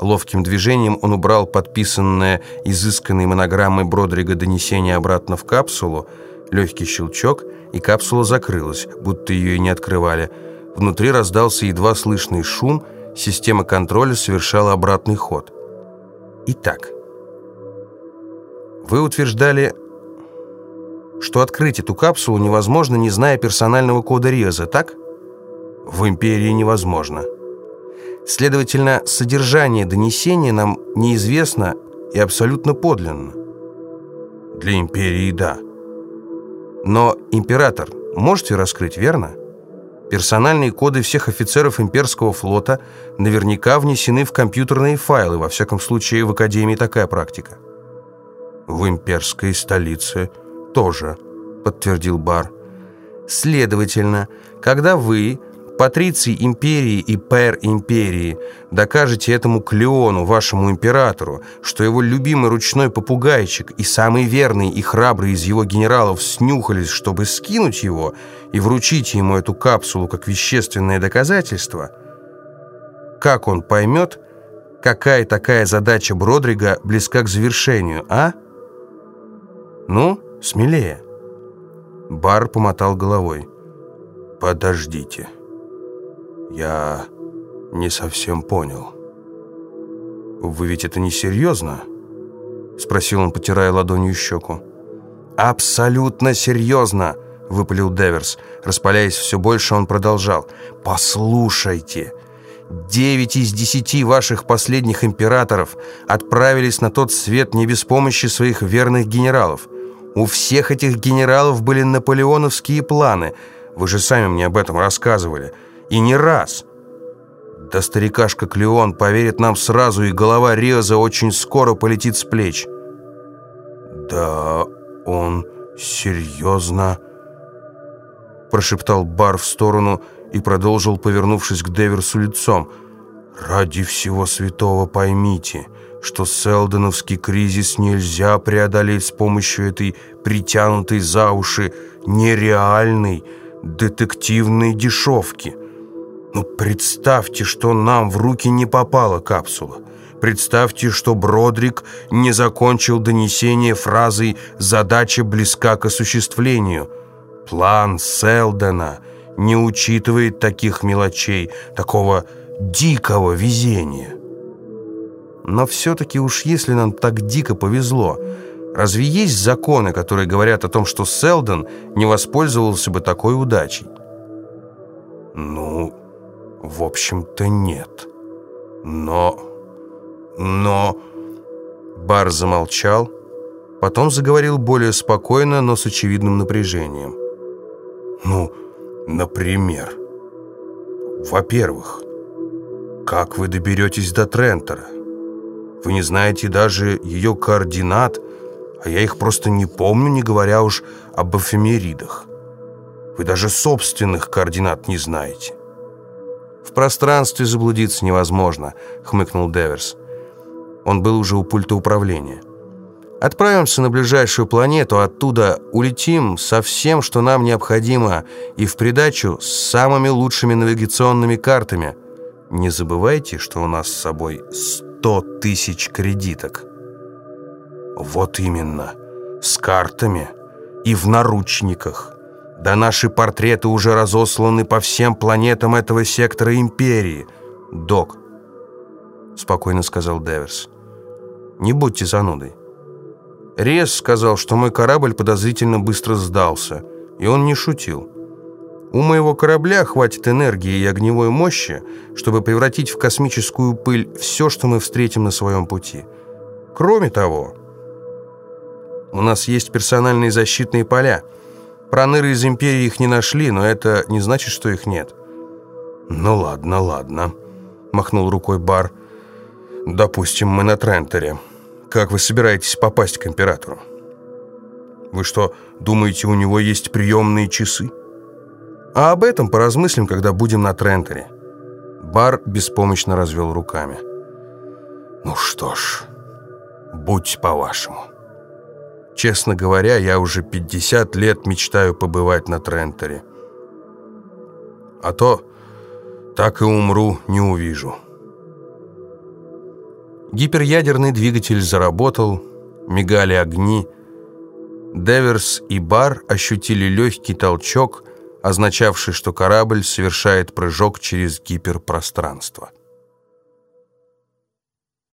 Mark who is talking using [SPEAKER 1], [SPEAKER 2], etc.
[SPEAKER 1] Ловким движением он убрал подписанное изысканной монограммой Бродрига донесение обратно в капсулу. Легкий щелчок, и капсула закрылась, будто ее и не открывали. Внутри раздался едва слышный шум, система контроля совершала обратный ход. Итак, вы утверждали, что открыть эту капсулу невозможно, не зная персонального кода Реза, так? В Империи невозможно. Следовательно, содержание донесения нам неизвестно и абсолютно подлинно. Для Империи – да. Но Император можете раскрыть, верно? Персональные коды всех офицеров имперского флота наверняка внесены в компьютерные файлы, во всяком случае в Академии такая практика. В имперской столице тоже, подтвердил Бар. Следовательно, когда вы патриций империи и пэр империи, докажете этому Клеону, вашему императору, что его любимый ручной попугайчик и самый верный и храбрый из его генералов снюхались, чтобы скинуть его и вручить ему эту капсулу как вещественное доказательство, как он поймет, какая такая задача Бродрига близка к завершению, а? Ну, смелее. Бар помотал головой. «Подождите». «Я не совсем понял». «Вы ведь это не серьезно?» Спросил он, потирая ладонью щеку. «Абсолютно серьезно!» Выпалил Деверс. Распаляясь все больше, он продолжал. «Послушайте!» Девять из десяти ваших последних императоров отправились на тот свет не без помощи своих верных генералов. У всех этих генералов были наполеоновские планы. Вы же сами мне об этом рассказывали. И не раз. Да старикашка Клеон поверит нам сразу, и голова Риоза очень скоро полетит с плеч. «Да он серьезно...» Прошептал Бар в сторону и продолжил, повернувшись к Деверсу лицом. «Ради всего святого поймите, что селдоновский кризис нельзя преодолеть с помощью этой притянутой за уши нереальной детективной дешевки». Ну, представьте, что нам в руки не попала капсула. Представьте, что Бродрик не закончил донесение фразой «задача близка к осуществлению». План Селдена не учитывает таких мелочей, такого дикого везения. Но все-таки уж если нам так дико повезло, разве есть законы, которые говорят о том, что Селден не воспользовался бы такой удачей? Ну... В общем-то, нет. Но... Но... Бар замолчал, потом заговорил более спокойно, но с очевидным напряжением. Ну, например... Во-первых, как вы доберетесь до Трентера? Вы не знаете даже ее координат, а я их просто не помню, не говоря уж об эфемеридах. Вы даже собственных координат не знаете. «В пространстве заблудиться невозможно», — хмыкнул Деверс. Он был уже у пульта управления. «Отправимся на ближайшую планету, оттуда улетим со всем, что нам необходимо, и в придачу с самыми лучшими навигационными картами. Не забывайте, что у нас с собой сто тысяч кредиток». «Вот именно, с картами и в наручниках». Да наши портреты уже разосланы по всем планетам этого сектора Империи. Док, спокойно сказал Деверс, не будьте занудой. Рез сказал, что мой корабль подозрительно быстро сдался, и он не шутил. У моего корабля хватит энергии и огневой мощи, чтобы превратить в космическую пыль все, что мы встретим на своем пути. Кроме того, у нас есть персональные защитные поля — Проныры из Империи их не нашли, но это не значит, что их нет. «Ну ладно, ладно», — махнул рукой Бар. «Допустим, мы на Трентере. Как вы собираетесь попасть к Императору? Вы что, думаете, у него есть приемные часы? А об этом поразмыслим, когда будем на Трентере». Бар беспомощно развел руками. «Ну что ж, будь по-вашему». Честно говоря, я уже 50 лет мечтаю побывать на Трентере. А то так и умру, не увижу. Гиперядерный двигатель заработал, мигали огни. Деверс и Бар ощутили легкий толчок, означавший, что корабль совершает прыжок через гиперпространство.